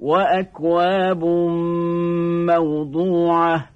وأكواب موضوعة